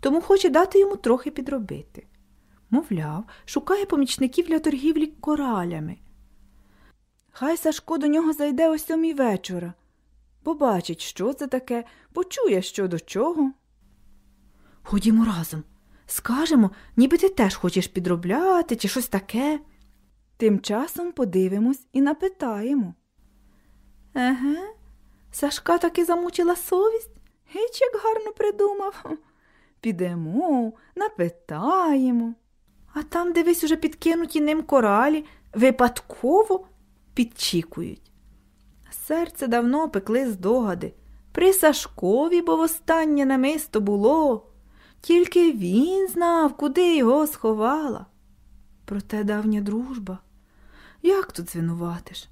тому хоче дати йому трохи підробити. Мовляв, шукає помічників для торгівлі коралями. Хай Сашко до нього зайде о сьомій вечора, побачить, що це таке, почує, що до чого. Ходімо разом. Скажемо, ніби ти теж хочеш підробляти чи щось таке. Тим часом подивимось і напитаємо. Еге, Сашка таки замучила совість? Гіч як гарно придумав. Підемо, напитаємо. А там, дивись, уже підкинуті ним коралі, випадково підчікують. Серце давно пекли здогади. При Сашкові, бо востаннє намисто було. Тільки він знав, куди його сховала. Проте давня дружба. Як тут звинуватиш?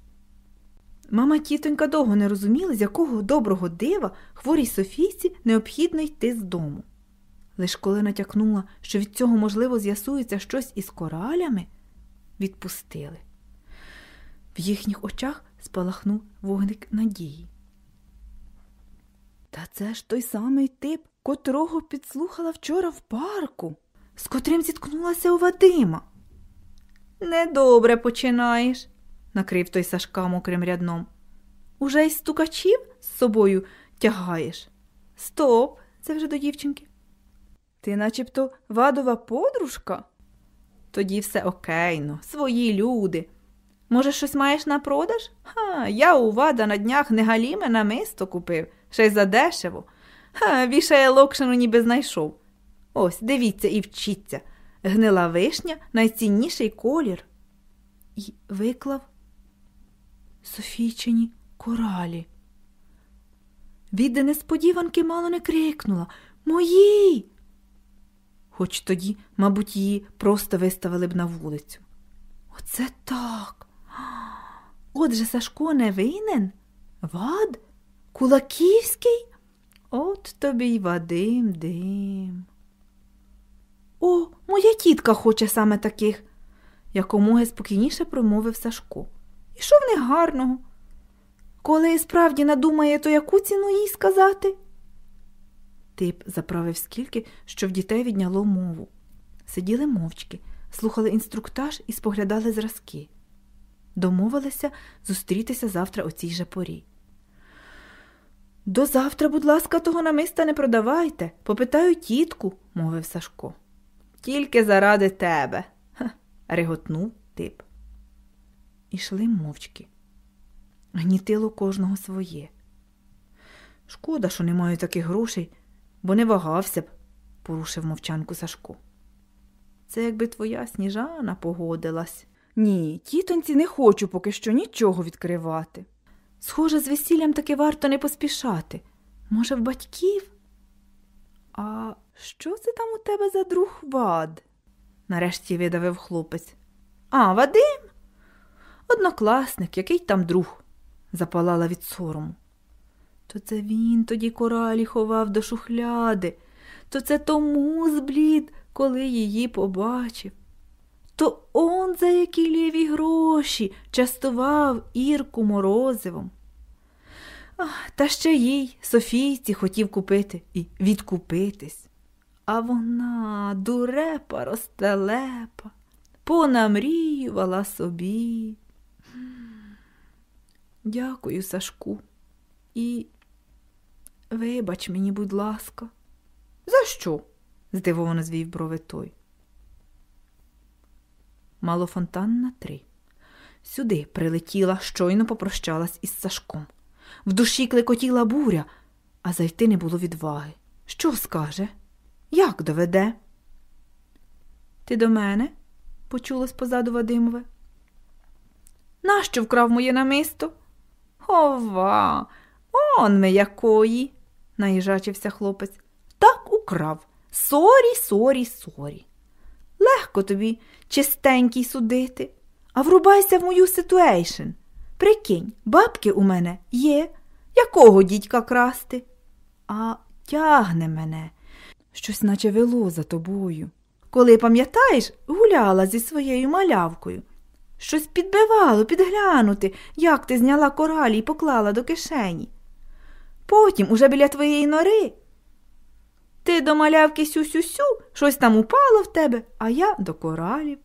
Мама тітонька довго не розуміла, з якого доброго дива хворій Софійці необхідно йти з дому. Лиш коли натякнула, що від цього, можливо, з'ясується щось із коралями, відпустили. В їхніх очах спалахнув вогник надії. Та це ж той самий тип, котрого підслухала вчора в парку, з котрим зіткнулася у Вадима. Недобре починаєш, накрив той Сашка мокрим рядном. Уже й стукачів з собою тягаєш. Стоп, це вже до дівчинки. Ти начебто вадова подружка? Тоді все окейно, свої люди. Може, щось маєш на продаж? Ха, я у вада на днях негаліме намисто купив, ще й задешево. Ха, вішає локшину ніби знайшов. Ось, дивіться і вчіться. Гнила вишня найцінніший колір. І виклав Софійчині коралі. Від несподіванки мало не крикнула Мої. Хоч тоді, мабуть, її просто виставили б на вулицю. Оце так. Отже Сашко не винен? Вад? Кулаківський? От тобі й Вадим дим. О, моя тітка хоче саме таких, якомога спокійніше промовив Сашко. І що в них гарного? Коли справді надумає, то яку ціну їй сказати? Тип заправив скільки, що в дітей відняло мову. Сиділи мовчки, слухали інструктаж і споглядали зразки. Домовилися зустрітися завтра о цій же порі. До завтра, будь ласка, того намиста не продавайте. Попитаю тітку, мовив Сашко. Тільки заради тебе, реготнув тип. Ішли мовчки. Гнітило кожного своє. Шкода, що не маю таких грошей, бо не вагався б, порушив мовчанку Сашко. Це якби твоя сніжана погодилась. Ні, тітоньці не хочу поки що нічого відкривати. Схоже, з весіллям таки варто не поспішати. Може, в батьків? А що це там у тебе за друг вад? нарешті видавив хлопець. А, Вадим? Однокласник, який там друг, запалала від сорому. То це він тоді коралі ховав до шухляди, то це тому зблід, коли її побачив. То он за які ліві гроші частував Ірку морозивом. Та ще їй Софійці хотів купити і відкупитись. А вона, дурепа, ростелепа, понамріювала собі. Дякую, Сашку. І вибач мені, будь ласка. За що? здивовано звів брови той. Малофонтанна три. Сюди прилетіла, щойно попрощалась із Сашком. В душі клекотіла буря, а зайти не було відваги. Що скаже? Як доведе? Ти до мене? почулось позаду Вадимове. Нащо вкрав моє намисто? Ова, он ми якої, наїжачився хлопець. Так украв. Sorry, sorry, sorry. Легко тобі, чистенький, судити, а врубайся в мою situation. Прикинь, бабки у мене є. Якого дідька красти? А тягне мене, щось наче вело за тобою. Коли, пам'ятаєш, гуляла зі своєю малявкою. Щось підбивало, підглянути, як ти зняла коралі і поклала до кишені. Потім, уже біля твоєї нори. Ти до малявки сю-сю-сю, щось там упало в тебе, а я до коралів.